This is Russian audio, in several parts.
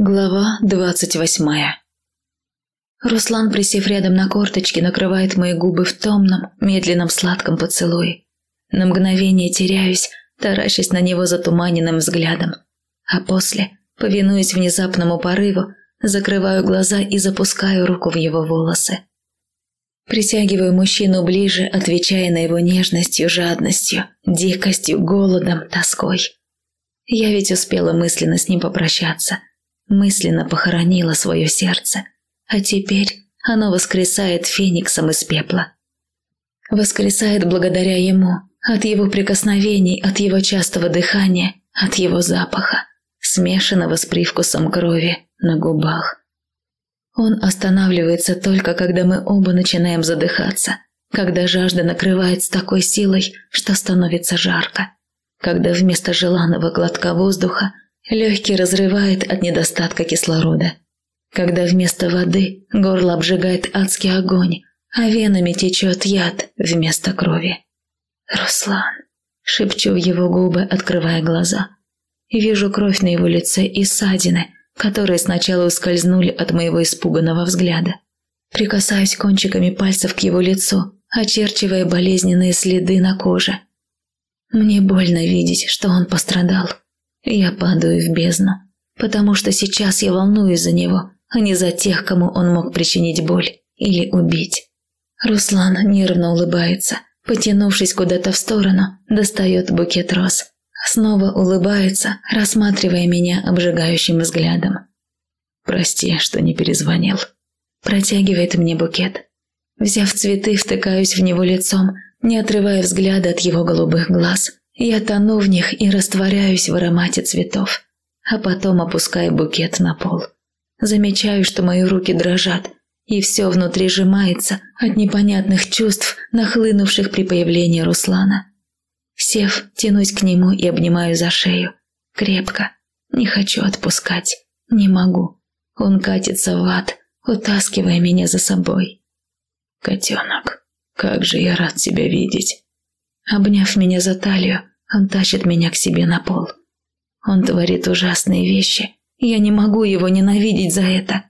Глава двадцать восьмая Руслан, присев рядом на корточке, накрывает мои губы в томном, медленном сладком поцелуе. На мгновение теряюсь, таращась на него затуманенным взглядом. А после, повинуясь внезапному порыву, закрываю глаза и запускаю руку в его волосы. Притягиваю мужчину ближе, отвечая на его нежностью, жадностью, дикостью, голодом, тоской. Я ведь успела мысленно с ним попрощаться – мысленно похоронила свое сердце, а теперь оно воскресает фениксом из пепла. Воскресает благодаря ему, от его прикосновений, от его частого дыхания, от его запаха, смешанного с привкусом крови на губах. Он останавливается только, когда мы оба начинаем задыхаться, когда жажда накрывает с такой силой, что становится жарко, когда вместо желанного глотка воздуха – Легкий разрывает от недостатка кислорода. Когда вместо воды горло обжигает адский огонь, а венами течет яд вместо крови. «Руслан!» – шепчу в его губы, открывая глаза. Вижу кровь на его лице и ссадины, которые сначала ускользнули от моего испуганного взгляда. Прикасаюсь кончиками пальцев к его лицу, очерчивая болезненные следы на коже. Мне больно видеть, что он пострадал. Я падаю в бездну, потому что сейчас я волнуюсь за него, а не за тех, кому он мог причинить боль или убить. Руслан нервно улыбается, потянувшись куда-то в сторону, достает букет роз. Снова улыбается, рассматривая меня обжигающим взглядом. «Прости, что не перезвонил». Протягивает мне букет. Взяв цветы, втыкаюсь в него лицом, не отрывая взгляда от его голубых глаз – я тону в них и растворяюсь в аромате цветов, а потом опускаю букет на пол. Замечаю, что мои руки дрожат, и все внутри сжимается от непонятных чувств, нахлынувших при появлении Руслана. Сев, тянусь к нему и обнимаю за шею. Крепко. Не хочу отпускать. Не могу. Он катится в ад, утаскивая меня за собой. «Котенок, как же я рад тебя видеть!» Обняв меня за талию, он тащит меня к себе на пол. Он творит ужасные вещи. Я не могу его ненавидеть за это.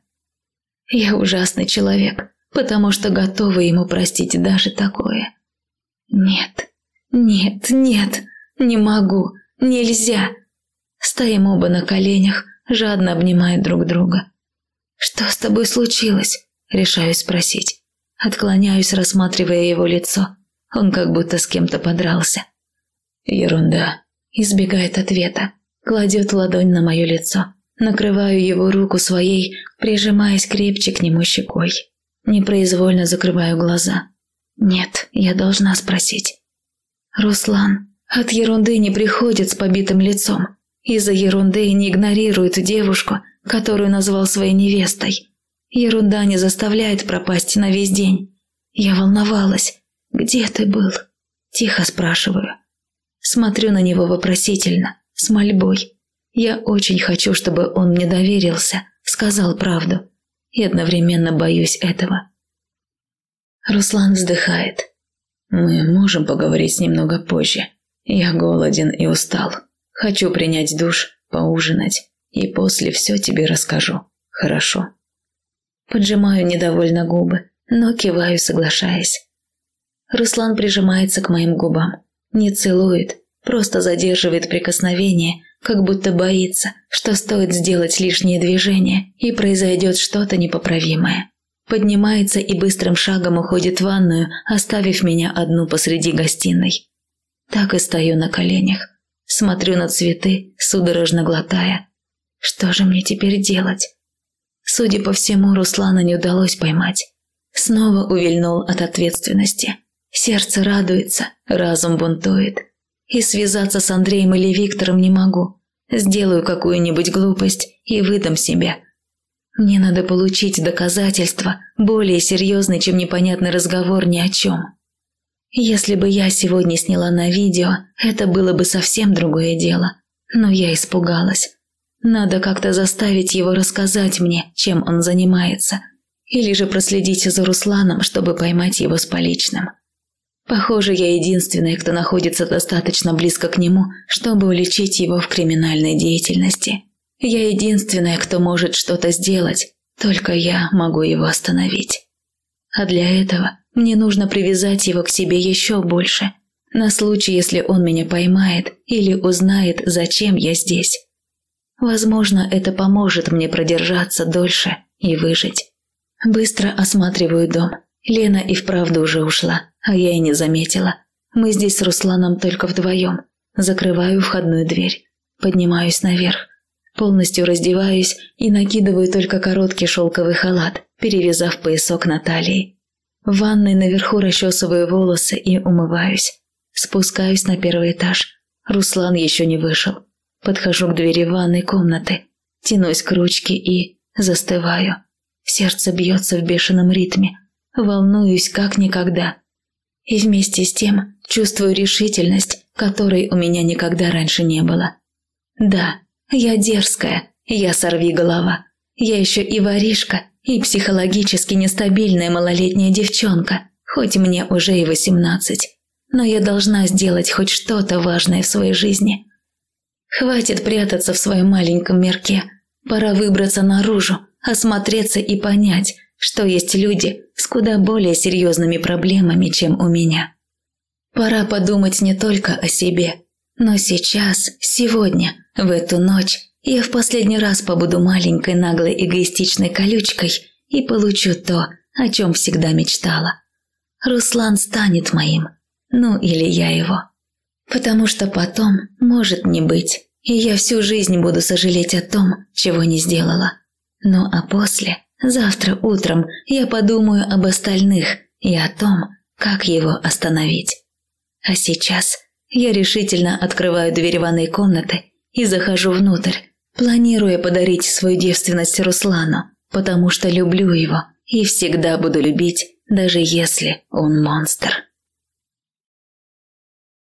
Я ужасный человек, потому что готова ему простить даже такое. Нет, нет, нет, не могу, нельзя. Стоим оба на коленях, жадно обнимая друг друга. «Что с тобой случилось?» – решаюсь спросить. Отклоняюсь, рассматривая его лицо. Он как будто с кем-то подрался. Ерунда. Избегает ответа. Кладет ладонь на мое лицо. Накрываю его руку своей, прижимаясь крепче к нему щекой. Непроизвольно закрываю глаза. Нет, я должна спросить. Руслан, от ерунды не приходит с побитым лицом. Из-за ерунды не игнорирует девушку, которую назвал своей невестой. Ерунда не заставляет пропасть на весь день. Я волновалась, «Где ты был?» – тихо спрашиваю. Смотрю на него вопросительно, с мольбой. Я очень хочу, чтобы он мне доверился, сказал правду. И одновременно боюсь этого. Руслан вздыхает. «Мы можем поговорить немного позже. Я голоден и устал. Хочу принять душ, поужинать, и после все тебе расскажу. Хорошо?» Поджимаю недовольно губы, но киваю, соглашаясь. Руслан прижимается к моим губам. Не целует, просто задерживает прикосновение, как будто боится, что стоит сделать лишнее движение, и произойдет что-то непоправимое. Поднимается и быстрым шагом уходит в ванную, оставив меня одну посреди гостиной. Так и стою на коленях. Смотрю на цветы, судорожно глотая. Что же мне теперь делать? Судя по всему, Руслана не удалось поймать. Снова увильнул от ответственности. Сердце радуется, разум бунтует. И связаться с Андреем или Виктором не могу. Сделаю какую-нибудь глупость и выдам себя. Мне надо получить доказательства, более серьезные, чем непонятный разговор ни о чем. Если бы я сегодня сняла на видео, это было бы совсем другое дело. Но я испугалась. Надо как-то заставить его рассказать мне, чем он занимается. Или же проследить за Русланом, чтобы поймать его с поличным. Похоже, я единственная, кто находится достаточно близко к нему, чтобы уличить его в криминальной деятельности. Я единственная, кто может что-то сделать, только я могу его остановить. А для этого мне нужно привязать его к себе еще больше, на случай, если он меня поймает или узнает, зачем я здесь. Возможно, это поможет мне продержаться дольше и выжить. Быстро осматриваю дом. Лена и вправду уже ушла, а я и не заметила. Мы здесь с Русланом только вдвоем. Закрываю входную дверь. Поднимаюсь наверх. Полностью раздеваюсь и накидываю только короткий шелковый халат, перевязав поясок на талии. В ванной наверху расчесываю волосы и умываюсь. Спускаюсь на первый этаж. Руслан еще не вышел. Подхожу к двери ванной комнаты. Тянусь к ручке и застываю. Сердце бьется в бешеном ритме. Волнуюсь как никогда. И вместе с тем чувствую решительность, которой у меня никогда раньше не было. Да, я дерзкая, я сорви голова. Я еще и воришка, и психологически нестабильная малолетняя девчонка, хоть мне уже и восемнадцать. Но я должна сделать хоть что-то важное в своей жизни. Хватит прятаться в своем маленьком мирке. Пора выбраться наружу, осмотреться и понять, что есть люди с куда более серьезными проблемами, чем у меня. Пора подумать не только о себе, но сейчас, сегодня, в эту ночь, я в последний раз побуду маленькой наглой эгоистичной колючкой и получу то, о чем всегда мечтала. Руслан станет моим, ну или я его. Потому что потом может не быть, и я всю жизнь буду сожалеть о том, чего не сделала. Ну а после, завтра утром, я подумаю об остальных и о том, как его остановить. А сейчас я решительно открываю дверь ванной комнаты и захожу внутрь, планируя подарить свою девственность Руслану, потому что люблю его и всегда буду любить, даже если он монстр.